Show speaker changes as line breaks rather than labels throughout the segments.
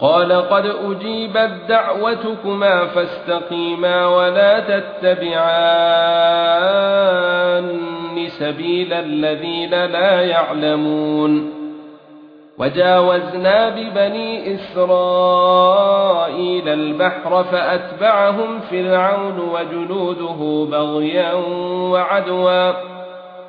قال قد أجيبت دعوتكما فاستقيما ولا تتبعان سبيل الذين لا يعلمون. وجاوزنا ببني إسرائيل البحر فأتبعهم فرعون وجنوده بغيا وعدوا.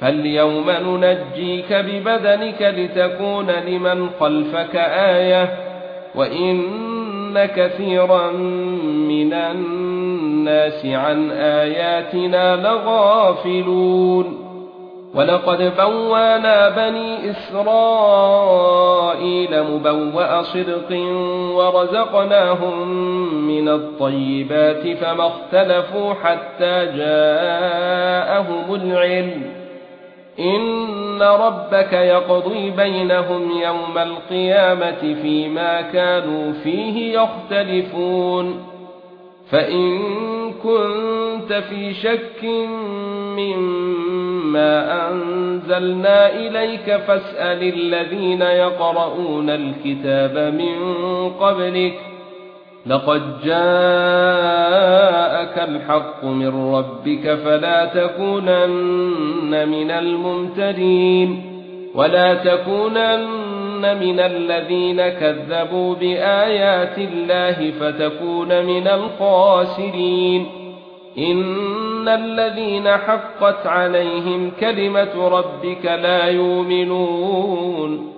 فاليوم ننجيك ببدنك لتكون لمن خلفك آية وإن كثيرا من الناس عن آياتنا لغافلون ولقد بوانا بني إسرائيل مبوأ صدق ورزقناهم من الطيبات فما اختلفوا حتى جاءهم العلم ان ربك يقضي بينهم يوم القيامه فيما كانوا فيه يختلفون فان كنت في شك مما انزلنا اليك فاسال الذين يقرؤون الكتاب من قبلك لقد جاءك الحق من ربك فلا تكونن من الممترين ولا تكونن من الذين كذبوا بآيات الله فتكون من الخاسرين. إن الذين حقت عليهم كلمة ربك لا يؤمنون.